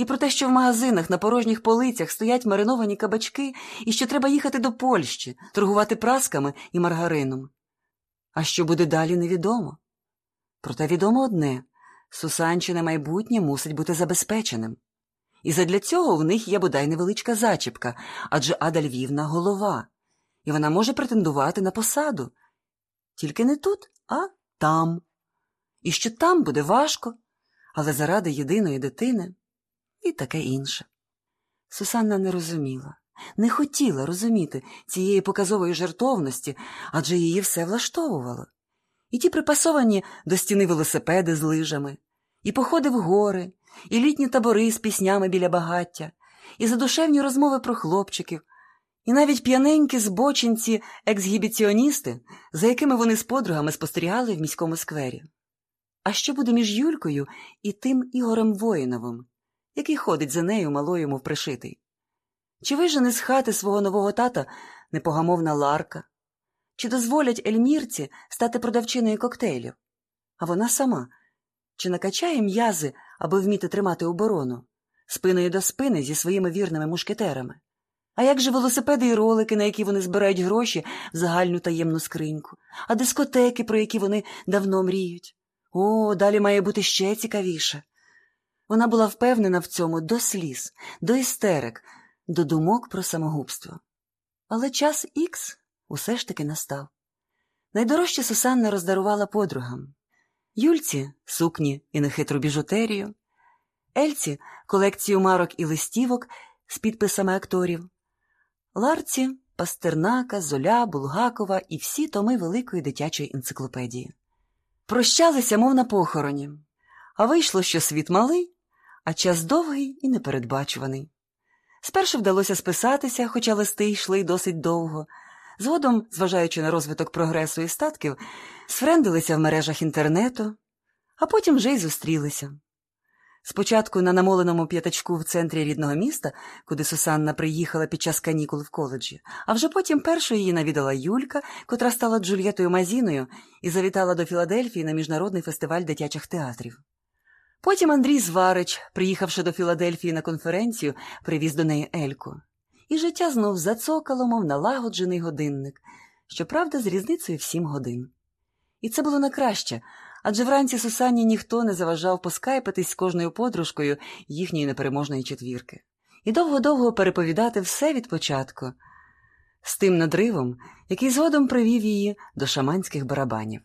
і про те, що в магазинах на порожніх полицях стоять мариновані кабачки, і що треба їхати до Польщі, торгувати прасками і маргарином. А що буде далі, невідомо. Проте відомо одне Сусанчине майбутнє мусить бути забезпеченим. І задля цього в них є бодай невеличка зачіпка, адже Ада Львівна голова, і вона може претендувати на посаду. Тільки не тут, а там. І що там буде важко, але заради єдиної дитини і таке інше. Сусанна не розуміла, не хотіла розуміти цієї показової жертовності, адже її все влаштовувало. І ті припасовані до стіни велосипеди з лижами, і походи в гори, і літні табори з піснями біля багаття, і задушевні розмови про хлопчиків, і навіть п'яненькі збочинці ексгібіціоністи, за якими вони з подругами спостерігали в міському сквері. А що буде між Юлькою і тим Ігорем Воїновим, який ходить за нею малою, мов пришитий? Чи вижене з хати свого нового тата непогамовна Ларка? Чи дозволять Ельмірці стати продавчиною коктейлів? А вона сама чи накачає м'язи, аби вміти тримати оборону, спиною до спини зі своїми вірними мушкетерами? А як же велосипеди і ролики, на які вони збирають гроші в загальну таємну скриньку, а дискотеки, про які вони давно мріють? О, далі має бути ще цікавіше. Вона була впевнена в цьому до сліз, до істерик, до думок про самогубство. Але час ікс усе ж таки настав. Найдорожче Сусанна роздарувала подругам Юльці сукні і нехитру біжутерію, Ельці колекцію марок і листівок з підписами акторів, Ларці Пастернака, Золя, Булгакова і всі томи великої дитячої енциклопедії. Прощалися, мов на похороні, а вийшло, що світ малий, а час довгий і непередбачуваний. Спершу вдалося списатися, хоча листи йшли досить довго. Згодом, зважаючи на розвиток прогресу і статків, сфрендилися в мережах інтернету, а потім вже й зустрілися. Спочатку на намоленому п'ятачку в центрі рідного міста, куди Сусанна приїхала під час канікул в коледжі, а вже потім першою її навідала Юлька, котра стала Джульєтою Мазіною і завітала до Філадельфії на міжнародний фестиваль дитячих театрів. Потім Андрій Зварич, приїхавши до Філадельфії на конференцію, привіз до неї Ельку. І життя знов зацокало, мов налагоджений годинник, щоправда, з різницею в сім годин. І це було на краще, адже вранці Сусанні ніхто не заважав поскайпитись з кожною подружкою їхньої непереможної четвірки, і довго-довго переповідати все від початку, з тим надривом, який згодом привів її до шаманських барабанів.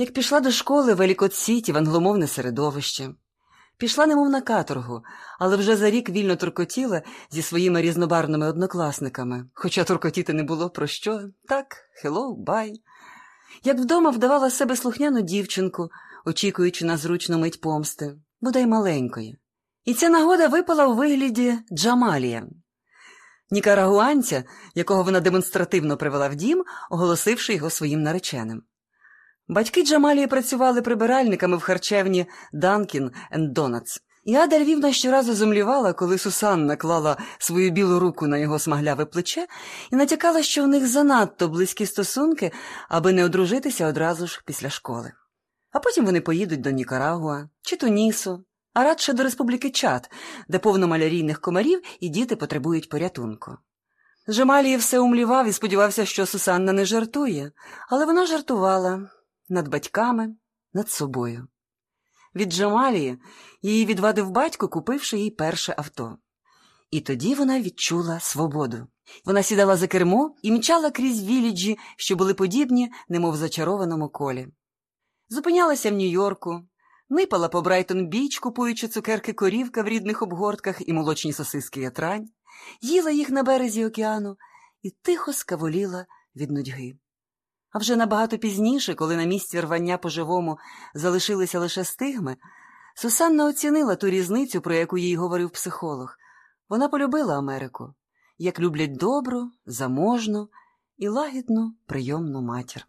Як пішла до школи в Елікот-Сіті в англомовне середовище, пішла немов на каторгу, але вже за рік вільно туркотіла зі своїми різнобарними однокласниками, хоча туркотіти не було про що, так, hello, bye. Як вдома вдавала себе слухняну дівчинку, очікуючи на зручну мить помсти, бодай маленької. І ця нагода випала у вигляді Джамалія, нікарагуанця, якого вона демонстративно привела в дім, оголосивши його своїм нареченим. Батьки Джамалії працювали прибиральниками в харчевні Данкін енд Донатс. І Ада Львівна щоразу зумлівала, коли Сусанна клала свою білу руку на його смагляве плече і натякала, що в них занадто близькі стосунки, аби не одружитися одразу ж після школи. А потім вони поїдуть до Нікарагуа чи Тунісу, а радше до Республіки Чад, де повно малярійних комарів і діти потребують порятунку. Жемалії все умлівав і сподівався, що Сусанна не жартує, але вона жартувала над батьками, над собою. Від Джамалії її відвадив батько, купивши їй перше авто. І тоді вона відчула свободу. Вона сідала за кермо і мчала крізь віліджі, що були подібні, немов зачарованому колі. Зупинялася в Нью-Йорку, нипала по Брайтон Біч, купуючи цукерки корівка в рідних обгортках і молочні сосиски ятрань, їла їх на березі океану і тихо скаволіла від нудьги. А вже набагато пізніше, коли на місці рвання по-живому залишилися лише стигми, Сусанна оцінила ту різницю, про яку їй говорив психолог. Вона полюбила Америку, як люблять добру, заможну і лагідну прийомну матір.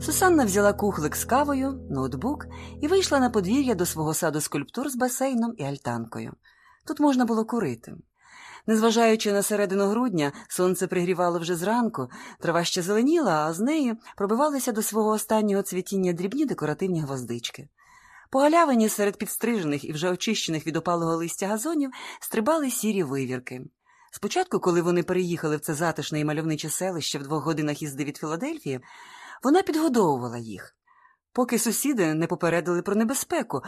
Сусанна взяла кухлик з кавою, ноутбук і вийшла на подвір'я до свого саду скульптур з басейном і альтанкою. Тут можна було курити. Незважаючи на середину грудня, сонце пригрівало вже зранку, трава ще зеленіла, а з неї пробивалися до свого останнього цвітіння дрібні декоративні гвоздички. По галявині серед підстрижених і вже очищених від опалого листя газонів стрибали сірі вивірки. Спочатку, коли вони переїхали в це затишне і мальовниче селище в двох годинах їзди від Філадельфії, вона підгодовувала їх, поки сусіди не попередили про небезпеку,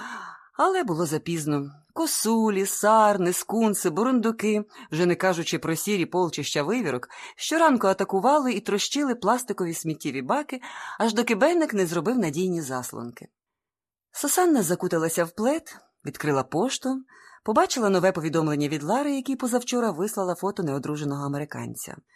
але було запізно. Косулі, сарни, скунси, бурундуки, вже не кажучи про сірі полчища вивірок, щоранку атакували і трощили пластикові сміттєві баки, аж доки Бенник не зробив надійні заслонки. Сосанна закуталася в плед, відкрила пошту, побачила нове повідомлення від Лари, який позавчора вислала фото неодруженого американця.